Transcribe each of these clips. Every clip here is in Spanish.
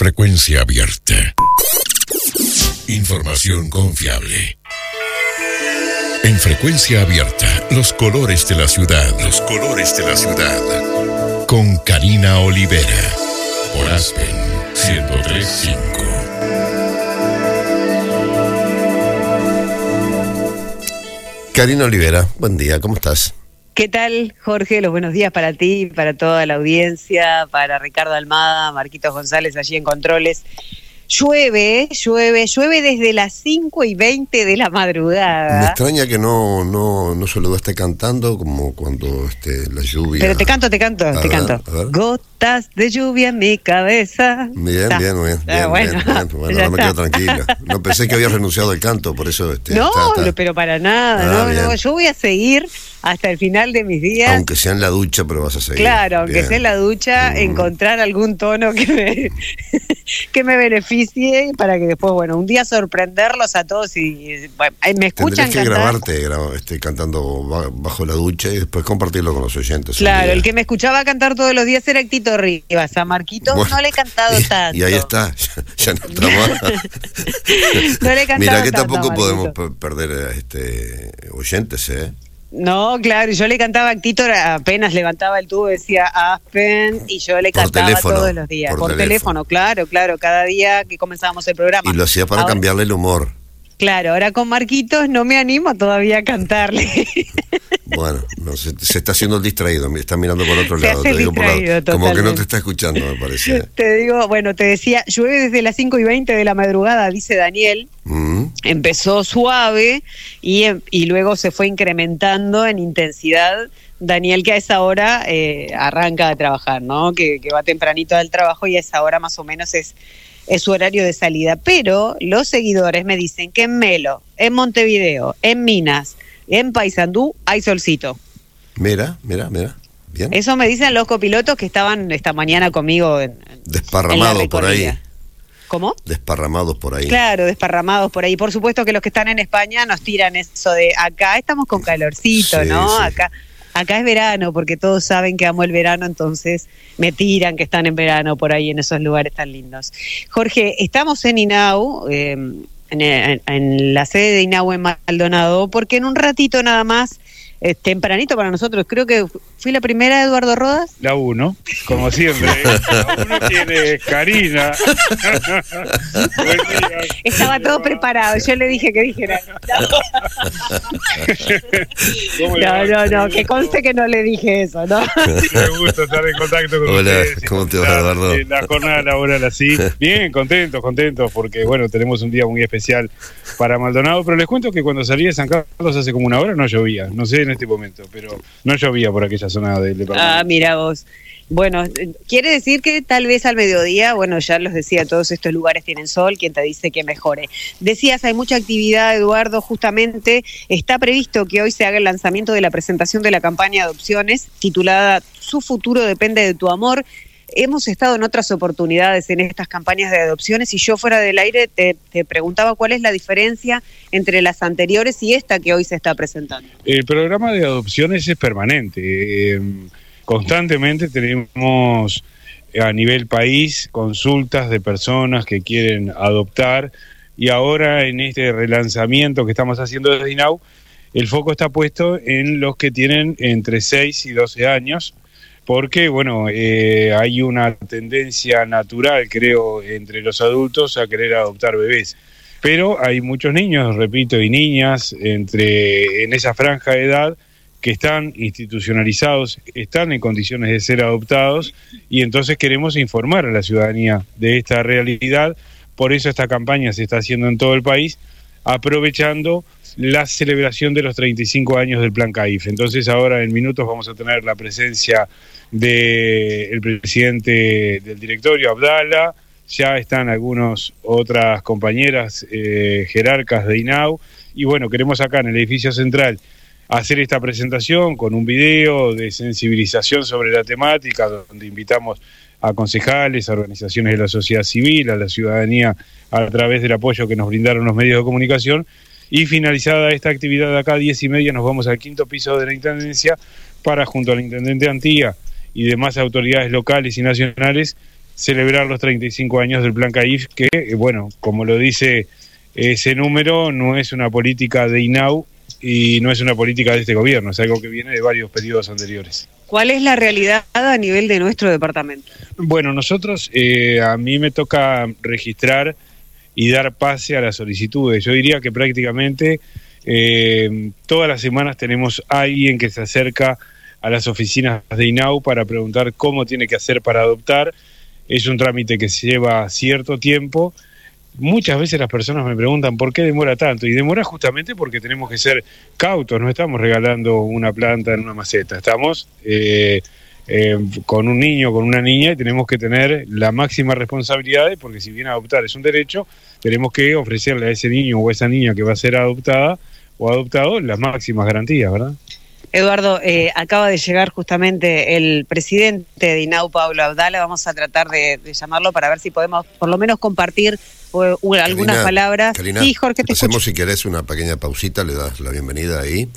Frecuencia abierta. Información confiable. En frecuencia abierta, los colores de la ciudad. Los colores de la ciudad. Con Karina Olivera. Por Aspen 1035. Karina Olivera, buen día, ¿cómo estás? ¿Qué tal, Jorge? Los buenos días para ti, para toda la audiencia, para Ricardo Almada, Marquitos González allí en Controles. Llueve, llueve, llueve desde las 5 y 20 de la madrugada. Me extraña que no, no, no solo esté cantando como cuando este, la lluvia. Pero te canto, te canto, A te ver, canto. Gotas de lluvia en mi cabeza. Bien, Está. bien, bien, Ah, bien, bueno, bien, bien. Bueno, ahora me quedo tranquila. No pensé que habías renunciado al canto, por eso este, No, está- está- pero para nada, Ah, no, bien. no, yo voy a seguir hasta el final de mis días. aunque sea en la ducha, pero vas a seguir. Claro, aunque Bien. sea en la ducha, Mm. encontrar algún tono que me, que me beneficie para que después, bueno, un día sorprenderlos a todos y bueno, me escuchan Tendrías que cantar. grabarte gra- este, cantando ba- bajo la ducha y después compartirlo con los oyentes. Claro, el que me escuchaba cantar todos los días era Tito Rivas. A Marquito Bueno, no le he cantado y- tanto. Y ahí está, ya, ya no trabaja. No le he cantado Mira que tanto tampoco podemos Marquito. perder este, oyentes, ¿eh? No, claro, yo le cantaba a Tito, apenas levantaba el tubo, decía Aspen, y yo le Por cantaba teléfono, todos los días. por Por, teléfono. teléfono. claro, claro, cada día que comenzábamos el programa. Y lo hacía para Ahora- cambiarle el humor. Claro, ahora con Marquitos no me animo todavía a cantarle. Bueno, no, se, se está haciendo el distraído, me está mirando por otro lado. te digo por la- como que no te está escuchando, me parece. Te digo, bueno, te decía, llueve desde las 5 y 20 de la madrugada, dice Daniel. Mm, Empezó suave y, em- y luego se fue incrementando en intensidad. Daniel, que a esa hora eh, arranca a trabajar, ¿no? Que, que va tempranito al trabajo y a esa hora más o menos es, es su horario de salida. Pero los seguidores me dicen que en Melo, en Montevideo, en Minas, en Paysandú hay solcito. Mira, mira, mira. Bien. Eso me dicen los copilotos que estaban esta mañana conmigo en, Desparramados por ahí. ¿Cómo? Desparramados por ahí. Claro, desparramados por ahí. Por supuesto que los que están en España nos tiran eso de acá estamos con calorcito, Sí, ¿no? sí. Acá acá es verano porque todos saben que amo el verano, entonces me tiran que están en verano por ahí en esos lugares tan lindos. Jorge, estamos en Inau, eh, en, en- en la sede de Inau en Maldonado, porque en un ratito nada más, eh, tempranito para nosotros, creo que fui la primera, Eduardo Rodas. La 1, como siempre. La 1 tiene Karina. Estaba todo preparado, yo le dije que dijera. ¿Cómo le No, no, no, que conste que no le dije eso, ¿no? Qué gusto estar en contacto con Hola, ustedes. ¿cómo te va, Eduardo? eh, La jornada laboral así. Bien, contentos, contentos, porque bueno, tenemos un día muy especial para Maldonado, pero les cuento que cuando salí de San Carlos hace como una hora no llovía, no sé en este momento, pero no llovía por aquella Ah, mira vos. Bueno, quiere decir que tal vez al mediodía, bueno, ya los decía, todos estos lugares tienen sol, quien te dice que mejore. Decías, hay mucha actividad, Eduardo, justamente está previsto que hoy se haga el lanzamiento de la presentación de la campaña de adopciones titulada Su futuro depende de tu amor. Hemos estado en otras oportunidades en estas campañas de adopciones y yo fuera del aire te, preguntaba cuál es la diferencia entre las anteriores y esta que hoy se está presentando. El programa de adopciones es permanente. eh, constantemente tenemos a nivel país consultas de personas que quieren adoptar y ahora en este relanzamiento que estamos haciendo desde INAU, el foco está puesto en los que tienen entre 6 y 12 años, porque bueno, eh, hay una tendencia natural, creo, entre los adultos a querer adoptar bebés. Pero hay muchos niños, repito, y niñas entre en esa franja de edad que están institucionalizados, están en condiciones de ser adoptados y entonces queremos informar a la ciudadanía de esta realidad. Por eso esta campaña se está haciendo en todo el país, aprovechando la celebración de los 35 años del Plan CAIF. Entonces ahora en minutos vamos a tener la presencia del presidente del directorio, Abdala, ya están algunas otras compañeras eh, jerarcas de INAU y bueno, queremos acá en el edificio central hacer esta presentación con un video de sensibilización sobre la temática, donde invitamos a concejales, a organizaciones de la sociedad civil, a la ciudadanía a través del apoyo que nos brindaron los medios de comunicación. Y finalizada esta actividad acá diez y media nos vamos al quinto piso de la Intendencia para, junto al Intendente Antía y demás autoridades locales y nacionales, celebrar los 35 años del Plan CAIF, que, eh, bueno, como lo dice ese número, no es una política de INAU y no es una política de este gobierno, es algo que viene de varios periodos anteriores. ¿Cuál es la realidad a nivel de nuestro departamento? Bueno, nosotros, eh, a mí me toca registrar y dar pase a las solicitudes. Yo diría que prácticamente eh, todas las semanas tenemos alguien que se acerca a las oficinas de INAU para preguntar cómo tiene que hacer para adoptar. Es un trámite que lleva cierto tiempo. Muchas veces las personas me preguntan por qué demora tanto y demora justamente porque tenemos que ser cautos, no estamos regalando una planta en una maceta, estamos eh, eh, con un niño, con una niña y tenemos que tener la máxima responsabilidad porque si bien adoptar es un derecho, tenemos que ofrecerle a ese niño o a esa niña que va a ser adoptada o adoptado las máximas garantías, ¿verdad? Eduardo, eh, acaba de llegar justamente el presidente de INAU, Pablo Abdala. Vamos a tratar de, llamarlo para ver si podemos por lo menos compartir eh, algunas palabras. sí, Jorge, te Hacemos si querés una pequeña pausita, le das la bienvenida ahí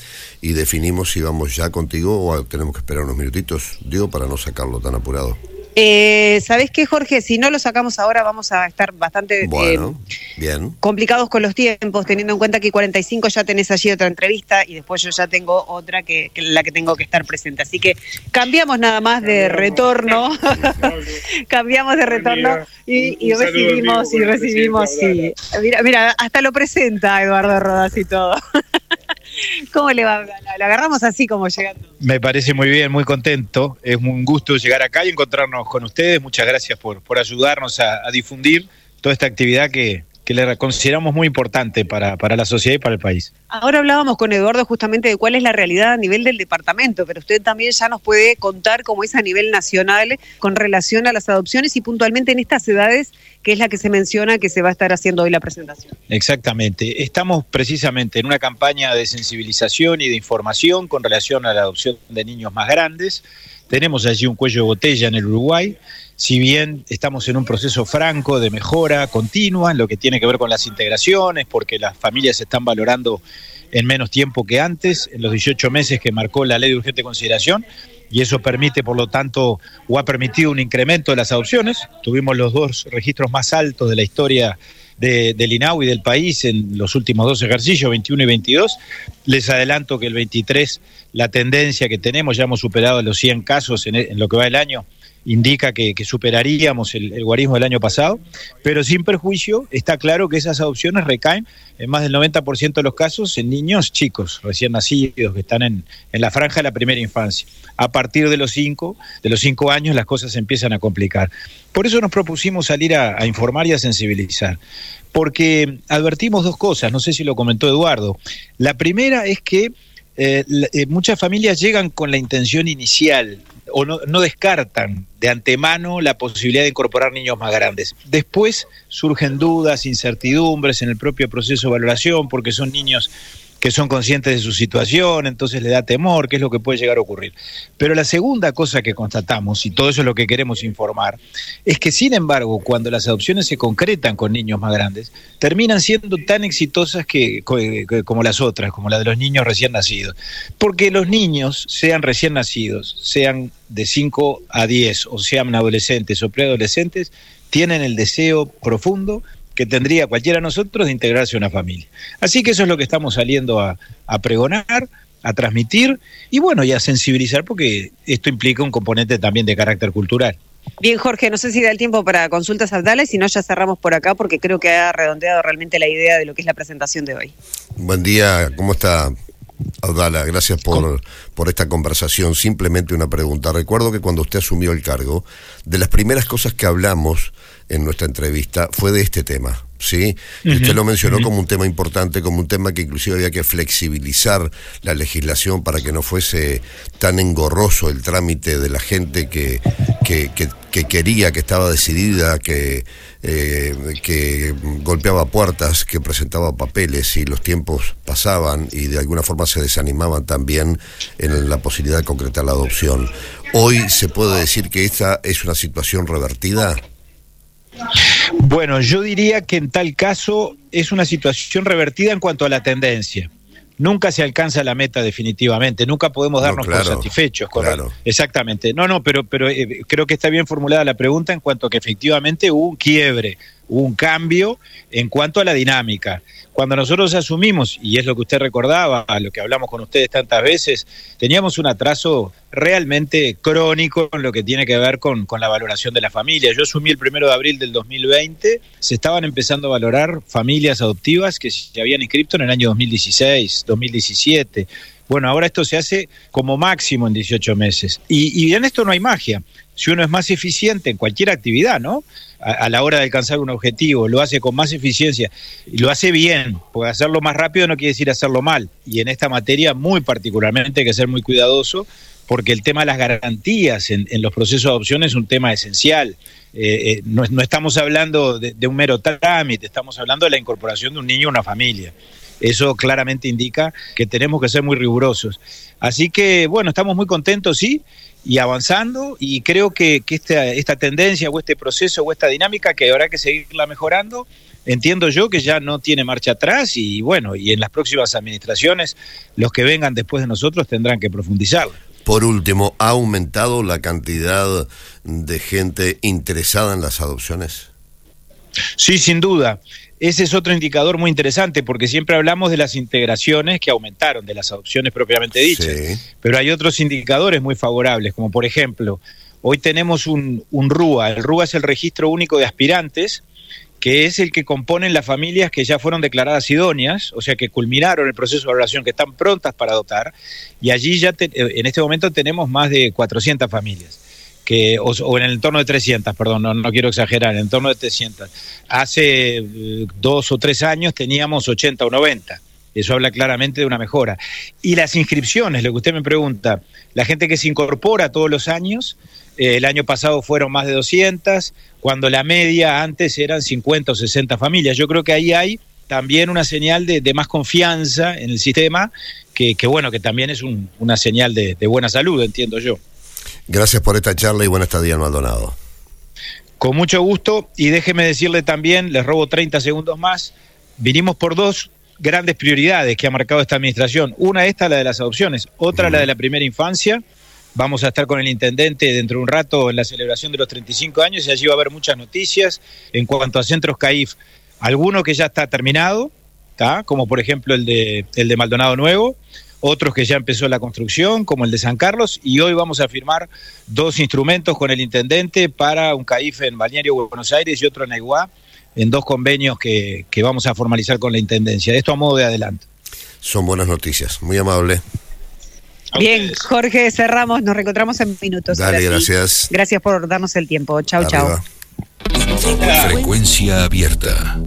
y definimos si vamos ya contigo o tenemos que esperar unos minutitos, digo, para no sacarlo tan apurado. Eh, ¿Sabés qué, Jorge? Si no lo sacamos ahora, vamos a estar bastante eh, bien. complicados con los tiempos, teniendo en cuenta que 45 ya tenés allí otra entrevista y después yo ya tengo otra que, la que tengo que estar presente. Así que cambiamos nada más de retorno, cambiamos de retorno y, recibimos, y recibimos, y mira, mira, hasta lo presenta Eduardo Rodas y todo. ¿Cómo le va? Lo agarramos así como llegando. Me parece muy bien, muy contento. Es un gusto llegar acá y encontrarnos con ustedes. Muchas gracias por, por ayudarnos a, a difundir toda esta actividad que, que le consideramos muy importante para, para, la sociedad y para el país. Ahora hablábamos con Eduardo justamente de cuál es la realidad a nivel del departamento, pero usted también ya nos puede contar cómo es a nivel nacional con relación a las adopciones y puntualmente en estas edades, que es la que se menciona que se va a estar haciendo hoy la presentación. Exactamente. Estamos precisamente en una campaña de sensibilización y de información con relación a la adopción de niños más grandes. Tenemos allí un cuello de botella en el Uruguay si bien estamos en un proceso franco de mejora continua en lo que tiene que ver con las integraciones, porque las familias están valorando en menos tiempo que antes, en los 18 meses que marcó la ley de urgente consideración, y eso permite, por lo tanto, o ha permitido un incremento de las adopciones. Tuvimos los dos registros más altos de la historia de, del INAU y del país en los últimos dos ejercicios, 21 y 22. Les adelanto que el 23, la tendencia que tenemos, ya hemos superado los 100 casos en, en lo que va el año, indica que, superaríamos el, guarismo del año pasado, pero sin perjuicio está claro que esas adopciones recaen en más del 90% de los casos en niños chicos, recién nacidos, que están en, la franja de la primera infancia. A partir de los cinco, de los cinco años las cosas se empiezan a complicar. Por eso nos propusimos salir a, informar y a sensibilizar, porque advertimos dos cosas, no sé si lo comentó Eduardo. La primera es que eh, eh, muchas familias llegan con la intención inicial o no, no, descartan de antemano la posibilidad de incorporar niños más grandes. Después surgen dudas, incertidumbres en el propio proceso de valoración porque son niños que son conscientes de su situación, entonces le da temor, qué es lo que puede llegar a ocurrir. Pero la segunda cosa que constatamos, y todo eso es lo que queremos informar, es que sin embargo, cuando las adopciones se concretan con niños más grandes, terminan siendo tan exitosas que, como las otras, como la de los niños recién nacidos. Porque los niños, sean recién nacidos, sean de 5 a 10, o sean adolescentes o preadolescentes, tienen el deseo profundo que tendría cualquiera de nosotros de integrarse a una familia. Así que eso es lo que estamos saliendo a, pregonar, a transmitir y bueno, y a sensibilizar porque esto implica un componente también de carácter cultural. Bien, Jorge, no sé si da el tiempo para consultas Abdala, si no ya cerramos por acá porque creo que ha redondeado realmente la idea de lo que es la presentación de hoy. Buen día, ¿cómo está Abdala? Gracias por, por esta conversación. Simplemente una pregunta. Recuerdo que cuando usted asumió el cargo, de las primeras cosas que hablamos en nuestra entrevista fue de este tema. ¿sí? usted lo mencionó como un tema importante, como un tema que inclusive había que flexibilizar la legislación para que no fuese tan engorroso el trámite de la gente que, que, quería, que estaba decidida, que, eh, que golpeaba puertas, que presentaba papeles y los tiempos pasaban y de alguna forma se desanimaban también en la posibilidad de concretar la adopción. Hoy se puede decir que esta es una situación revertida. Bueno, yo diría que en tal caso es una situación revertida en cuanto a la tendencia, nunca se alcanza la meta definitivamente, nunca podemos darnos por satisfechos. Claro. Exactamente. No, no, pero, pero eh, creo que está bien formulada la pregunta en cuanto a que efectivamente hubo un quiebre, un cambio en cuanto a la dinámica. Cuando nosotros asumimos, y es lo que usted recordaba, lo que hablamos con ustedes tantas veces, teníamos un atraso realmente crónico en lo que tiene que ver con, la valoración de la familia. Yo asumí el primero de abril del 2020, se estaban empezando a valorar familias adoptivas que se habían inscrito en el año 2016, 2017. Bueno, ahora esto se hace como máximo en 18 meses. Y, y en esto no hay magia. Si uno es más eficiente en cualquier actividad, ¿no? a, la hora de alcanzar un objetivo, lo hace con más eficiencia y lo hace bien, porque hacerlo más rápido no quiere decir hacerlo mal. Y en esta materia, muy particularmente, hay que ser muy cuidadoso, porque el tema de las garantías en, los procesos de adopción es un tema esencial. Eh, eh, no, estamos hablando de, de, un mero trámite, estamos hablando de la incorporación de un niño a una familia. Eso claramente indica que tenemos que ser muy rigurosos. Así que, bueno, estamos muy contentos, sí, y avanzando y creo que, esta, esta tendencia o este proceso o esta dinámica que habrá que seguirla mejorando, entiendo yo que ya no tiene marcha atrás y bueno, y en las próximas administraciones los que vengan después de nosotros tendrán que profundizarla. Por último, ¿ha aumentado la cantidad de gente interesada en las adopciones? Sí, sin duda. Ese es otro indicador muy interesante porque siempre hablamos de las integraciones que aumentaron, de las adopciones propiamente dichas. Pero hay otros indicadores muy favorables, como por ejemplo, hoy tenemos un, RUA. El RUA es el registro único de aspirantes, que es el que componen las familias que ya fueron declaradas idóneas, o sea, que culminaron el proceso de valoración, que están prontas para adoptar. Y allí ya eh, en este momento tenemos más de 400 familias que, o, en el entorno de 300, perdón, no, quiero exagerar, en el entorno de 300. Hace eh, dos o tres años teníamos 80 o 90. Eso habla claramente de una mejora. Y las inscripciones, lo que usted me pregunta, la gente que se incorpora todos los años, eh, el año pasado fueron más de 200, cuando la media antes eran 50 o 60 familias. Yo creo que ahí hay también una señal de, más confianza en el sistema, que, bueno, que también es una señal de buena salud, entiendo yo. Gracias por esta charla y buena estadía en Maldonado. Con mucho gusto y déjeme decirle también, les robo 30 segundos más, vinimos por dos grandes prioridades que ha marcado esta administración. Una esta, la de las adopciones, otra la de la primera infancia. Vamos a estar con el intendente dentro de un rato en la celebración de los 35 años y allí va a haber muchas noticias en cuanto a centros CAIF. Alguno que ya está terminado, como por ejemplo el de, el de Maldonado Nuevo, otros que ya empezó la construcción, como el de San Carlos, y hoy vamos a firmar dos instrumentos con el intendente para un CAIF en Balneario Buenos Aires y otro en Aiguá, en dos convenios que, vamos a formalizar con la intendencia. Esto a modo de adelanto. Son buenas noticias, muy amable. Bien, Jorge, cerramos, nos reencontramos en minutos. Dale, gracias. Gracias por darnos el tiempo. Chau, chau. Frecuencia abierta.